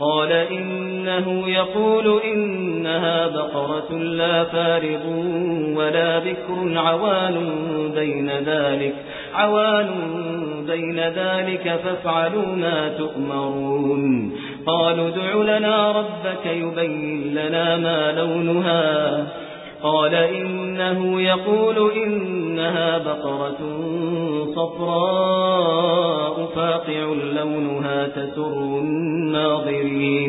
قال إنه يقول إنها بقرة لا فارغ ولا بكر عوان بين ذلك عوان بين ذلك فافعلوا ما تؤمرون. قالوا ادع لنا ربك يبين لنا ما لونها. قال إنه يقول إنها بقرة صفراء فاقع لونها تسر الناظرين.